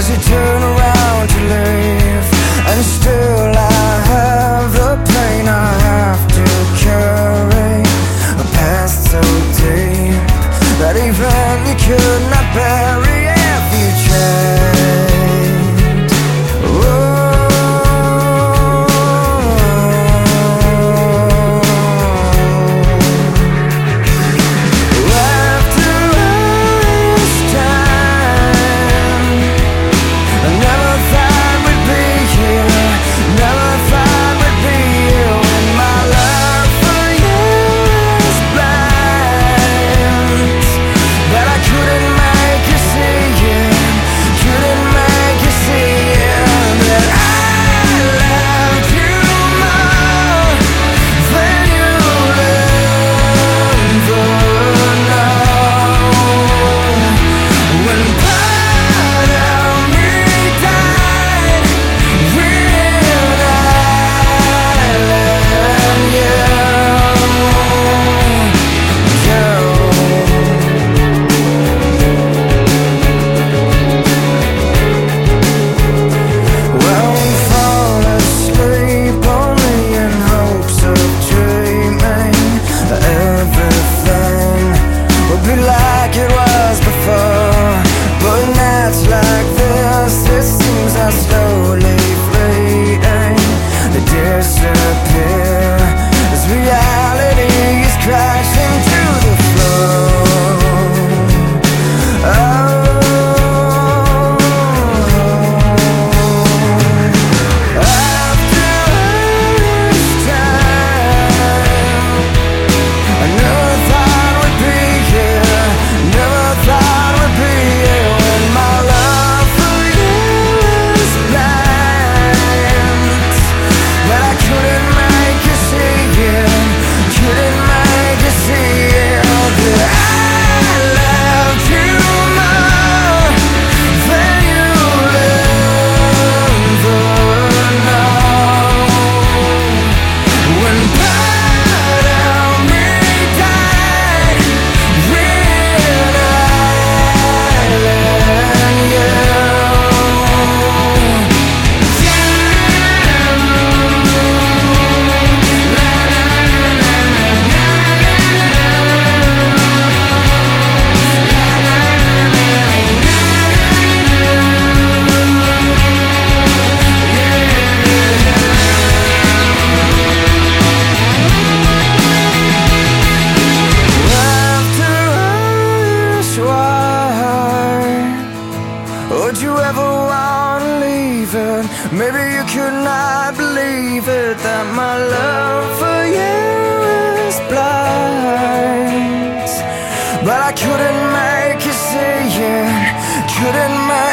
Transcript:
as you turn around to leave And still I have the pain I have to carry. A past so deep that even you could not bear. Maybe you could not believe it that my love for you is blind. But I couldn't make you see it, couldn't make